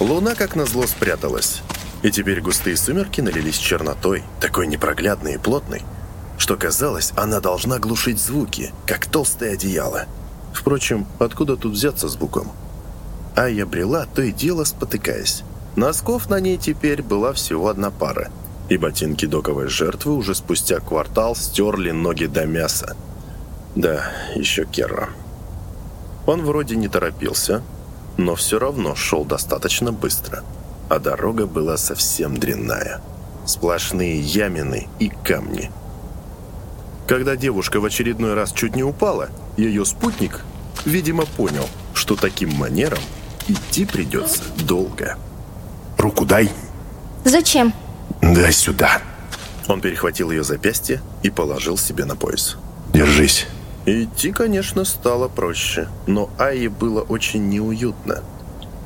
Луна, как назло, спряталась. И теперь густые сумерки налились чернотой, такой непроглядной и плотной, что казалось, она должна глушить звуки, как толстое одеяло. Впрочем, откуда тут взяться звуком? А я брела, то и дело спотыкаясь. Носков на ней теперь была всего одна пара, и ботинки доковой жертвы уже спустя квартал стерли ноги до мяса. Да, еще Керра. Он вроде не торопился, но все равно шел достаточно быстро, а дорога была совсем дрянная. Сплошные ямины и камни. Когда девушка в очередной раз чуть не упала, ее спутник, видимо, понял, что таким манером идти придется долго. «Руку дай!» «Зачем?» «Дай сюда!» Он перехватил ее запястье и положил себе на пояс. «Держись!» Идти, конечно, стало проще, но Айе было очень неуютно.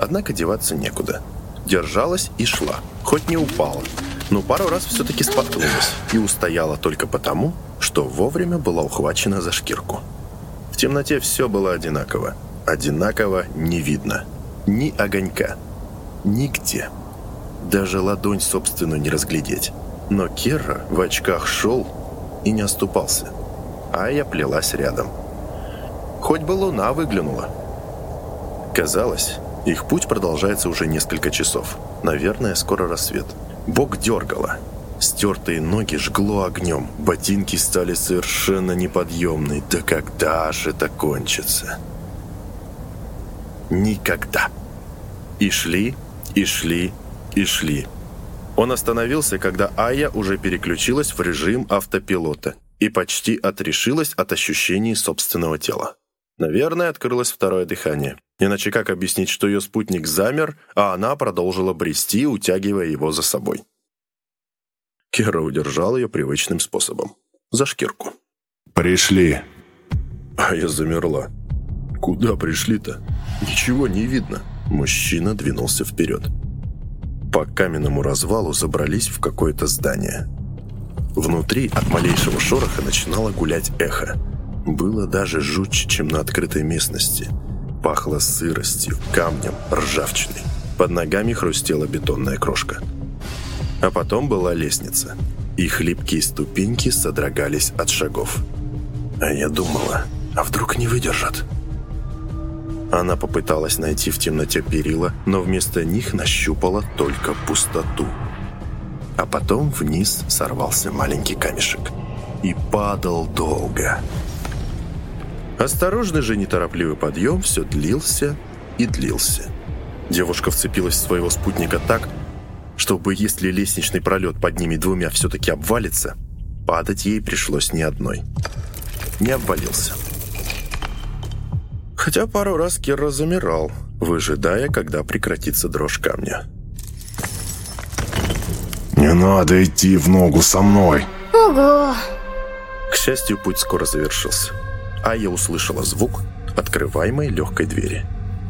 Однако деваться некуда. Держалась и шла, хоть не упала, но пару раз все-таки споткнулась и устояла только потому, что вовремя была ухвачена за шкирку. В темноте все было одинаково. Одинаково не видно. Ни огонька. Нигде. Даже ладонь собственную не разглядеть. Но Керра в очках шел и не оступался а я плелась рядом. Хоть бы луна выглянула. Казалось, их путь продолжается уже несколько часов. Наверное, скоро рассвет. Бог дергало. Стертые ноги жгло огнем. Ботинки стали совершенно неподъемные. Да когда же это кончится? Никогда. И шли, и шли, и шли. Он остановился, когда Ая уже переключилась в режим автопилота и почти отрешилась от ощущений собственного тела. Наверное, открылось второе дыхание. Иначе как объяснить, что ее спутник замер, а она продолжила брести, утягивая его за собой? Кера удержал ее привычным способом. За шкирку. «Пришли!» А я замерла. «Куда пришли-то? Ничего не видно». Мужчина двинулся вперед. По каменному развалу забрались в какое-то здание. Внутри от малейшего шороха начинало гулять эхо. Было даже жутче, чем на открытой местности. Пахло сыростью, камнем, ржавчиной. Под ногами хрустела бетонная крошка. А потом была лестница. И хлипкие ступеньки содрогались от шагов. А я думала, а вдруг не выдержат? Она попыталась найти в темноте перила, но вместо них нащупала только пустоту а потом вниз сорвался маленький камешек. И падал долго. Осторожный же неторопливый подъем все длился и длился. Девушка вцепилась в своего спутника так, чтобы, если лестничный пролет под ними двумя все-таки обвалится, падать ей пришлось не одной. Не обвалился. Хотя пару раз Керра замирал, выжидая, когда прекратится дрожь камня. «Не надо идти в ногу со мной!» Ого! К счастью, путь скоро завершился. А я услышала звук открываемой легкой двери,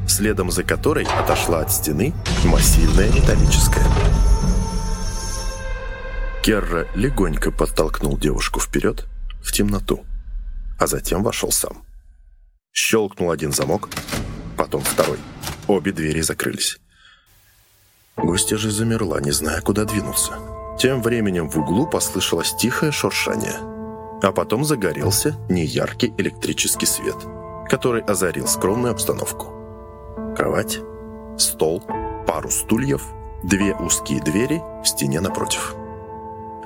следом за которой отошла от стены массивная металлическая. Керра легонько подтолкнул девушку вперед в темноту, а затем вошел сам. Щелкнул один замок, потом второй. Обе двери закрылись. Гостья же замерла, не зная, куда двинуться. Тем временем в углу послышалось тихое шуршание. А потом загорелся неяркий электрический свет, который озарил скромную обстановку. Кровать, стол, пару стульев, две узкие двери в стене напротив.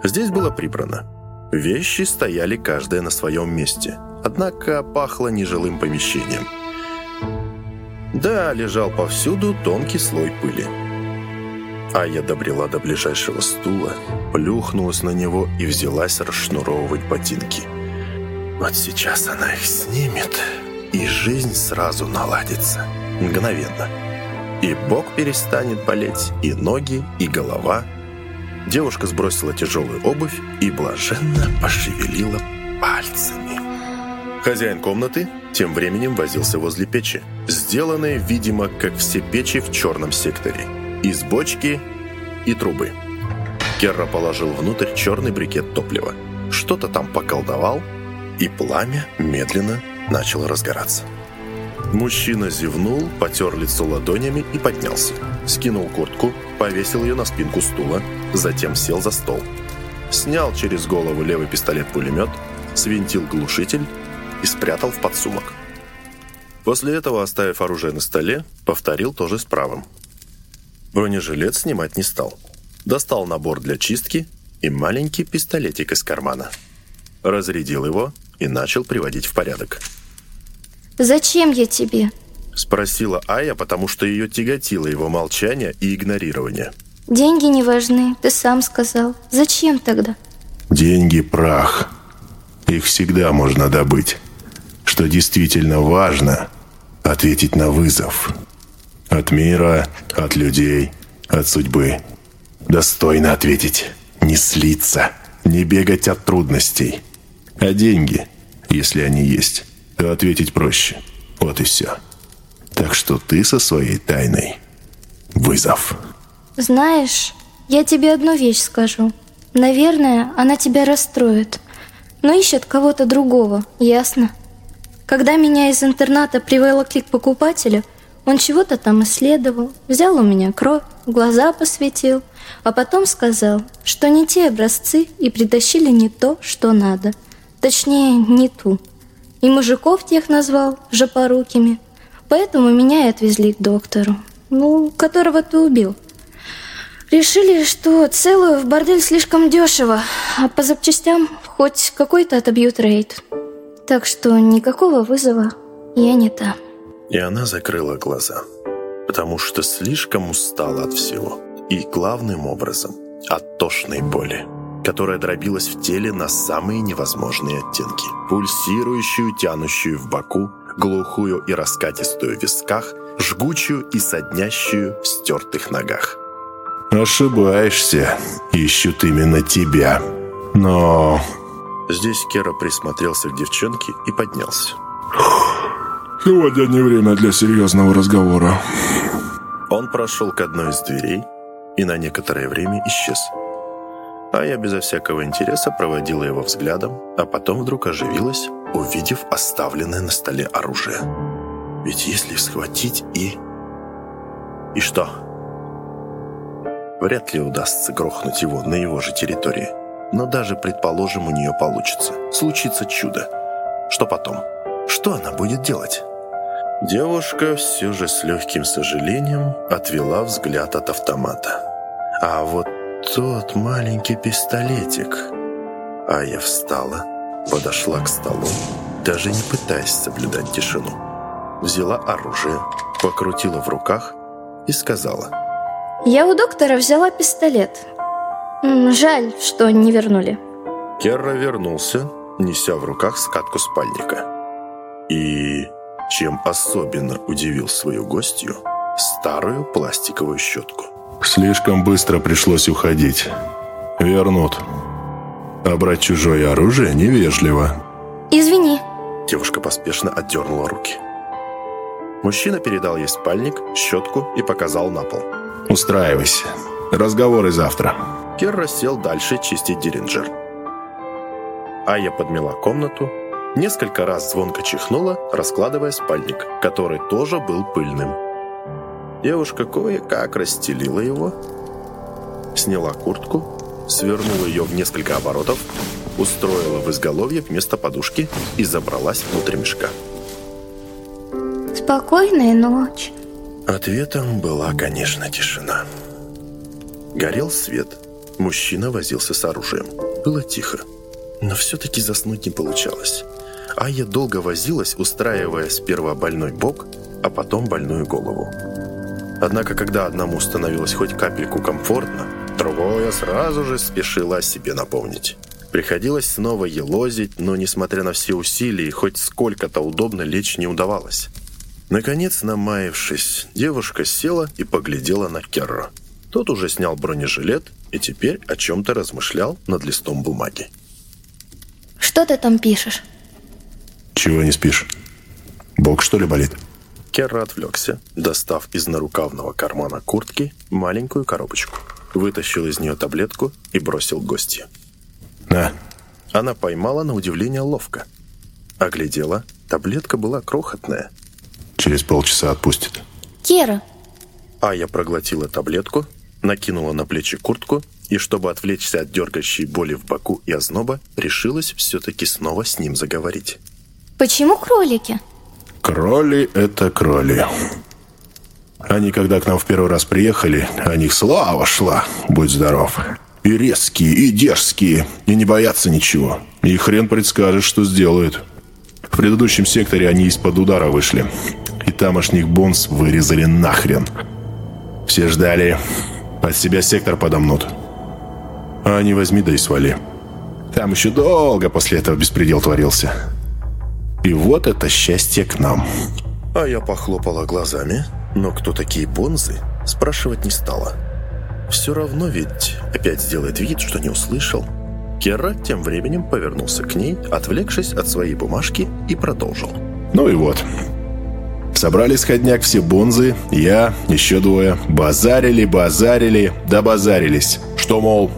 Здесь было прибрано. Вещи стояли каждая на своем месте, однако пахло нежилым помещением. Да, лежал повсюду тонкий слой пыли. А я добрела до ближайшего стула, плюхнулась на него и взялась расшнуровывать ботинки. Вот сейчас она их снимет, и жизнь сразу наладится. Мгновенно. И бок перестанет болеть, и ноги, и голова. Девушка сбросила тяжелую обувь и блаженно пошевелила пальцами. Хозяин комнаты тем временем возился возле печи, сделанной, видимо, как все печи в черном секторе – из бочки и трубы. Керра положил внутрь черный брикет топлива. Что-то там поколдовал, и пламя медленно начало разгораться. Мужчина зевнул, потер лицо ладонями и поднялся. Скинул куртку, повесил ее на спинку стула, затем сел за стол. Снял через голову левый пистолет-пулемет, свинтил глушитель и спрятал в подсумок. После этого, оставив оружие на столе, повторил тоже с правым. Бронежилет снимать не стал. Достал набор для чистки и маленький пистолетик из кармана. Разрядил его и начал приводить в порядок. Зачем я тебе? Спросила Ая, потому что ее тяготило его молчание и игнорирование. Деньги не важны, ты сам сказал. Зачем тогда? Деньги – прах. Их всегда можно добыть. Что действительно важно – ответить на вызов. От мира, от людей, от судьбы. Достойно ответить. Не слиться, не бегать от трудностей. А деньги, если они есть, то ответить проще. Вот и все. Так что ты со своей тайной – вызов. Знаешь, я тебе одну вещь скажу. Наверное, она тебя расстроит. Но ищет кого-то другого, ясно? Когда меня из интерната приволокли к покупателю, он чего-то там исследовал, взял у меня кровь, глаза посветил, а потом сказал, что не те образцы и притащили не то, что надо. Точнее, не ту. И мужиков тех назвал жопорукими. Поэтому меня и отвезли к доктору, ну, которого ты убил. Решили, что целую в бордель слишком дешево, а по запчастям хоть какой-то отобьют рейд. Так что никакого вызова я не та. И она закрыла глаза, потому что слишком устала от всего. И главным образом от тошной боли, которая дробилась в теле на самые невозможные оттенки. Пульсирующую, тянущую в боку, глухую и раскатистую в висках, жгучую и соднящую в стертых ногах. Ошибаешься. Ищут именно тебя. Но... Здесь Кера присмотрелся к девчонке и поднялся. Сегодня не время для серьезного разговора. Он прошел к одной из дверей и на некоторое время исчез. А я безо всякого интереса проводила его взглядом, а потом вдруг оживилась, увидев оставленное на столе оружие. Ведь если схватить и... И что? Вряд ли удастся грохнуть его на его же территории. Но даже, предположим, у нее получится. Случится чудо. Что потом? Что она будет делать? Девушка все же с легким сожалением отвела взгляд от автомата. А вот тот маленький пистолетик. А я встала, подошла к столу, даже не пытаясь соблюдать тишину. Взяла оружие, покрутила в руках и сказала. Я у доктора взяла пистолет. Жаль, что не вернули. Керра вернулся, неся в руках скатку спальника. И, чем особенно удивил свою гостью, старую пластиковую щетку. Слишком быстро пришлось уходить. Вернут. А брать чужое оружие невежливо. Извини. Девушка поспешно отдернула руки. Мужчина передал ей спальник, щетку и показал на пол. Устраивайся. Разговоры завтра. Керра сел дальше чистить диринджер. А я подмела комнату, несколько раз звонко чихнула, раскладывая спальник, который тоже был пыльным. Девушка кое-как расстелила его, сняла куртку, свернула ее в несколько оборотов, устроила в изголовье вместо подушки и забралась внутрь мешка. Спокойной ночи. Ответом была, конечно, тишина. Горел свет. Мужчина возился с оружием. Было тихо. Но все-таки заснуть не получалось. А я долго возилась, устраивая сперва больной бок, а потом больную голову. Однако, когда одному становилось хоть капельку комфортно, другое сразу же спешило о себе напомнить. Приходилось снова елозить, но, несмотря на все усилия, хоть сколько-то удобно лечь не удавалось. Наконец, намаявшись, девушка села и поглядела на Керра. Тот уже снял бронежилет и теперь о чем-то размышлял над листом бумаги. Что ты там пишешь? Чего не спишь? Бок, что ли, болит? Керра отвлекся, достав из нарукавного кармана куртки маленькую коробочку. Вытащил из нее таблетку и бросил гостье. На, Она поймала на удивление ловко. Оглядела, таблетка была крохотная. Через полчаса отпустит. Кера, Ая проглотила таблетку, накинула на плечи куртку и, чтобы отвлечься от дергающей боли в боку и озноба, решилась все-таки снова с ним заговорить. Почему кролики? Кроли — это кроли. Они, когда к нам в первый раз приехали, о них слава шла, будь здоров. И резкие, и дерзкие, и не боятся ничего. И хрен предскажешь, что сделают. В предыдущем секторе они из-под удара вышли. И тамошних бонс вырезали нахрен. Все ждали, под себя сектор подомнут. А они возьми да и свали. Там еще долго после этого беспредел творился. И вот это счастье к нам. А я похлопала глазами, но кто такие бонзы, спрашивать не стала. Все равно ведь опять сделает вид, что не услышал. Кера тем временем повернулся к ней, отвлекшись от своей бумажки, и продолжил. Ну и вот. Собрали сходняк все бонзы, я, еще двое. Базарили, базарили, да базарились. Что, мол...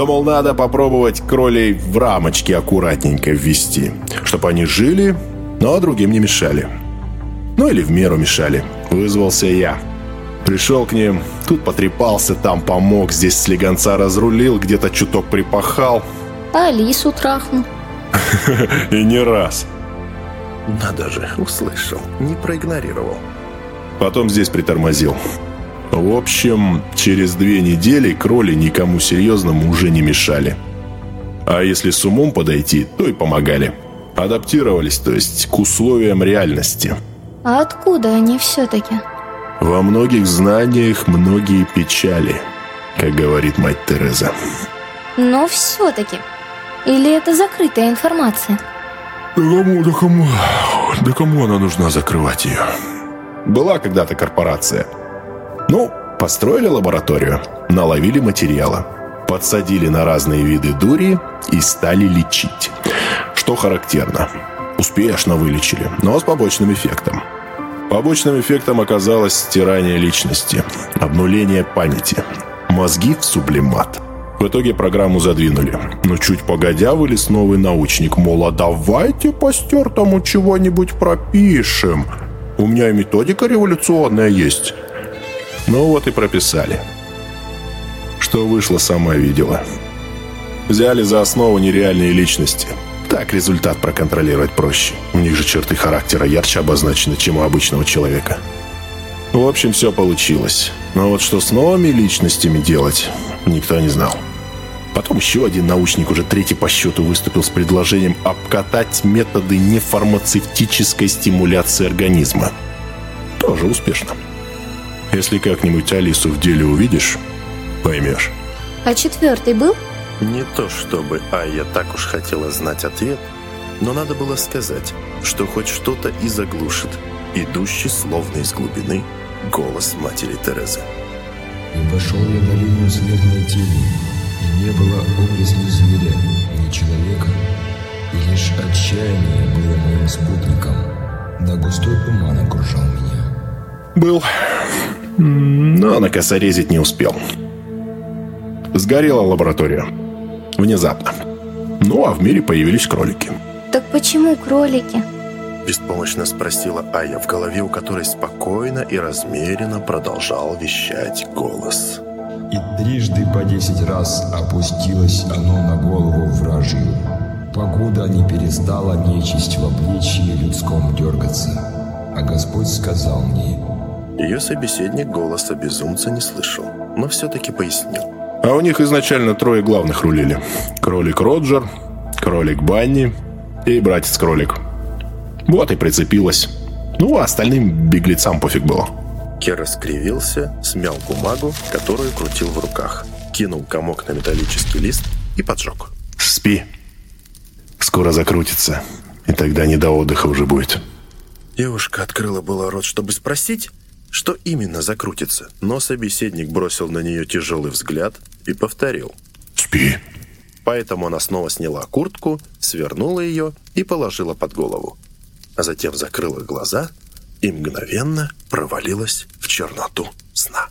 Что, мол, надо попробовать кролей в рамочки аккуратненько ввести. Чтоб они жили, но другим не мешали. Ну или в меру мешали. Вызвался я. Пришел к ним, тут потрепался, там помог, здесь слегонца разрулил, где-то чуток припахал. А Алису трахнул. И не раз. Надо же, услышал, не проигнорировал. Потом здесь притормозил. В общем, через две недели кроли никому серьезному уже не мешали. А если с умом подойти, то и помогали. Адаптировались, то есть, к условиям реальности. А откуда они все-таки? Во многих знаниях многие печали, как говорит мать Тереза. Но все-таки. Или это закрытая информация? Да кому, да кому, да кому она нужна закрывать ее? Была когда-то корпорация. Ну, построили лабораторию, наловили материала, подсадили на разные виды дури и стали лечить. Что характерно, успешно вылечили, но с побочным эффектом. Побочным эффектом оказалось стирание личности, обнуление памяти, мозги в сублимат. В итоге программу задвинули. Но чуть погодя вылез новый научник, мол, а давайте по стертому чего-нибудь пропишем. У меня и методика революционная есть. Ну вот и прописали. Что вышло, сама видела. Взяли за основу нереальные личности. Так результат проконтролировать проще. У них же черты характера ярче обозначены, чем у обычного человека. В общем, все получилось. Но вот что с новыми личностями делать, никто не знал. Потом еще один научник, уже третий по счету, выступил с предложением обкатать методы нефармацевтической стимуляции организма. Тоже успешно. Если как-нибудь Алису в деле увидишь, поймешь. А четвертый был? Не то чтобы Айя так уж хотела знать ответ, но надо было сказать, что хоть что-то и заглушит идущий словно из глубины голос матери Терезы. И пошел я долину смертной тени, и не было ни зверя, ни человека, и лишь отчаяние было моим спутником, да густой туман окружал меня. Был. Но накосорезить не успел. Сгорела лаборатория. Внезапно. Ну, а в мире появились кролики. Так почему кролики? Беспомощно спросила Ая, в голове у которой спокойно и размеренно продолжал вещать голос. И трижды по десять раз опустилось оно на голову вражью, покуда не перестала нечисть в обличье людском дергаться. А Господь сказал мне, Ее собеседник голоса безумца не слышал, но все-таки пояснил. А у них изначально трое главных рулили. Кролик Роджер, кролик Банни и братец-кролик. Вот и прицепилась. Ну, а остальным беглецам пофиг было. Кера скривился, смял бумагу, которую крутил в руках, кинул комок на металлический лист и поджег. Спи. Скоро закрутится. И тогда не до отдыха уже будет. Девушка открыла было рот, чтобы спросить, что именно закрутится, но собеседник бросил на нее тяжелый взгляд и повторил. Спи. Поэтому она снова сняла куртку, свернула ее и положила под голову. А затем закрыла глаза и мгновенно провалилась в черноту сна.